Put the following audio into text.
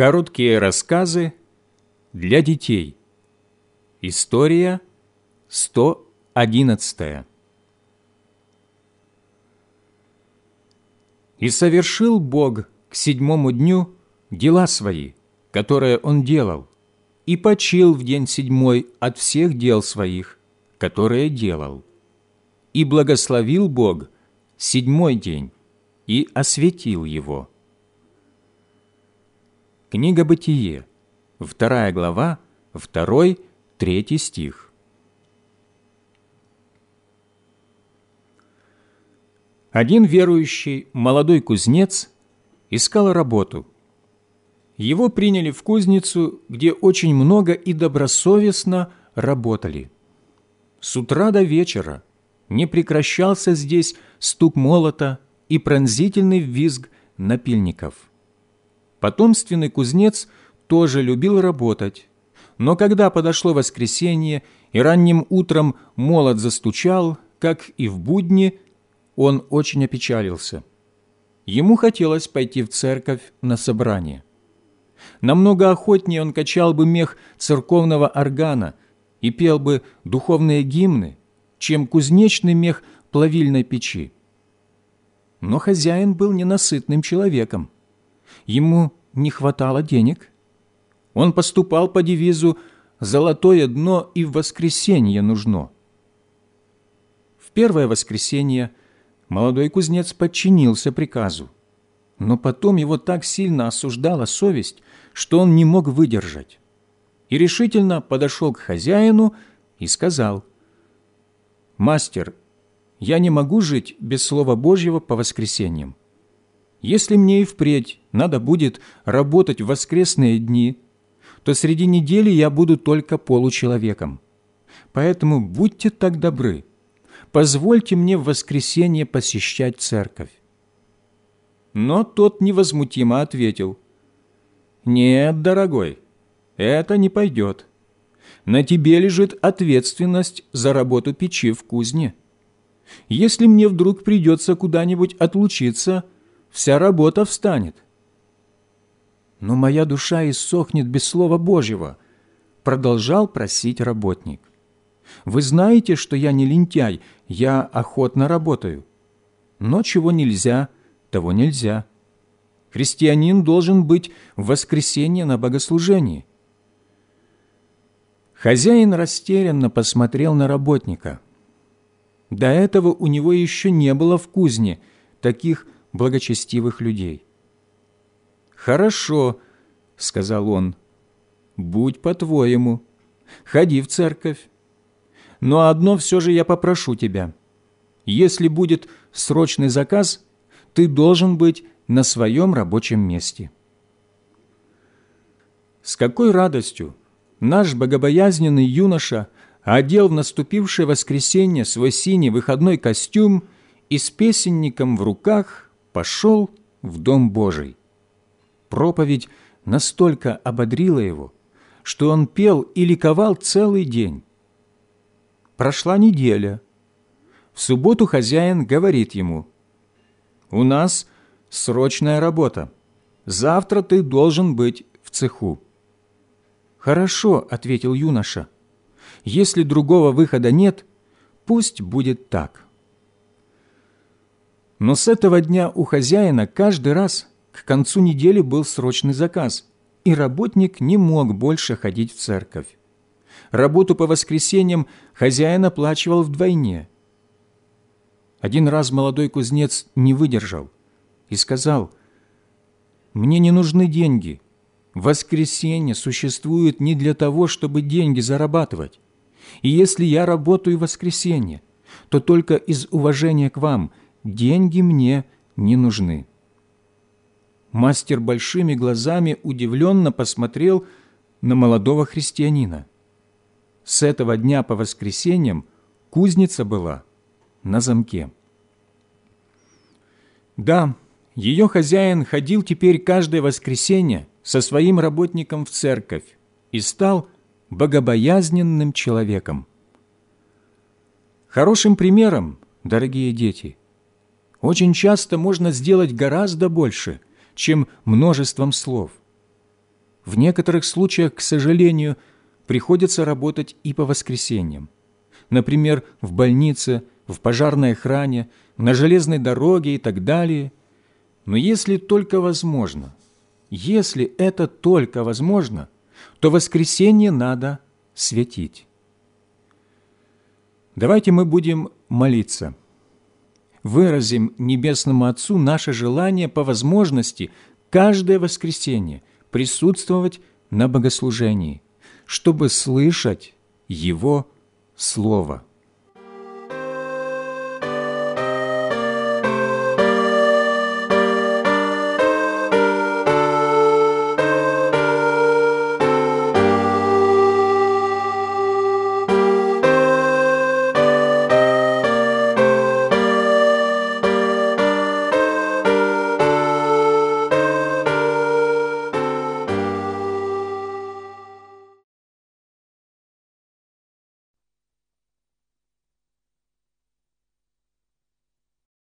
Короткие рассказы для детей. История 111. «И совершил Бог к седьмому дню дела свои, которые Он делал, и почил в день седьмой от всех дел своих, которые делал. И благословил Бог седьмой день и осветил его». Книга Бытие, вторая глава, второй, третий стих. Один верующий молодой кузнец искал работу. Его приняли в кузницу, где очень много и добросовестно работали. С утра до вечера не прекращался здесь стук молота и пронзительный визг напильников – Потомственный кузнец тоже любил работать, но когда подошло воскресенье и ранним утром молот застучал, как и в будни, он очень опечалился. Ему хотелось пойти в церковь на собрание. Намного охотнее он качал бы мех церковного органа и пел бы духовные гимны, чем кузнечный мех плавильной печи. Но хозяин был ненасытным человеком. Ему не хватало денег. Он поступал по девизу «Золотое дно и в воскресенье нужно». В первое воскресенье молодой кузнец подчинился приказу, но потом его так сильно осуждала совесть, что он не мог выдержать, и решительно подошел к хозяину и сказал, «Мастер, я не могу жить без Слова Божьего по воскресеньям. Если мне и впредь надо будет работать в воскресные дни, то среди недели я буду только получеловеком. Поэтому будьте так добры, позвольте мне в воскресенье посещать церковь. Но тот невозмутимо ответил, «Нет, дорогой, это не пойдет. На тебе лежит ответственность за работу печи в кузне. Если мне вдруг придется куда-нибудь отлучиться – вся работа встанет. Но моя душа иссохнет без Слова Божьего, продолжал просить работник. Вы знаете, что я не лентяй, я охотно работаю. Но чего нельзя, того нельзя. Христианин должен быть в воскресенье на богослужении. Хозяин растерянно посмотрел на работника. До этого у него еще не было в кузне таких благочестивых людей. «Хорошо», — сказал он, — «будь по-твоему, ходи в церковь. Но одно все же я попрошу тебя. Если будет срочный заказ, ты должен быть на своем рабочем месте». С какой радостью наш богобоязненный юноша одел в наступившее воскресенье свой синий выходной костюм и с песенником в руках пошел в Дом Божий. Проповедь настолько ободрила его, что он пел и ликовал целый день. Прошла неделя. В субботу хозяин говорит ему, «У нас срочная работа. Завтра ты должен быть в цеху». «Хорошо», — ответил юноша. «Если другого выхода нет, пусть будет так». Но с этого дня у хозяина каждый раз к концу недели был срочный заказ, и работник не мог больше ходить в церковь. Работу по воскресеньям хозяин оплачивал вдвойне. Один раз молодой кузнец не выдержал и сказал, «Мне не нужны деньги. Воскресенье существует не для того, чтобы деньги зарабатывать. И если я работаю в воскресенье, то только из уважения к вам – деньги мне не нужны». Мастер большими глазами удивленно посмотрел на молодого христианина. С этого дня по воскресеньям кузница была на замке. Да, ее хозяин ходил теперь каждое воскресенье со своим работником в церковь и стал богобоязненным человеком. Хорошим примером, дорогие дети, очень часто можно сделать гораздо больше, чем множеством слов. В некоторых случаях, к сожалению, приходится работать и по воскресеньям. Например, в больнице, в пожарной охране, на железной дороге и так далее. Но если только возможно, если это только возможно, то воскресенье надо светить. Давайте мы будем молиться. Выразим Небесному Отцу наше желание по возможности каждое воскресенье присутствовать на богослужении, чтобы слышать Его Слово.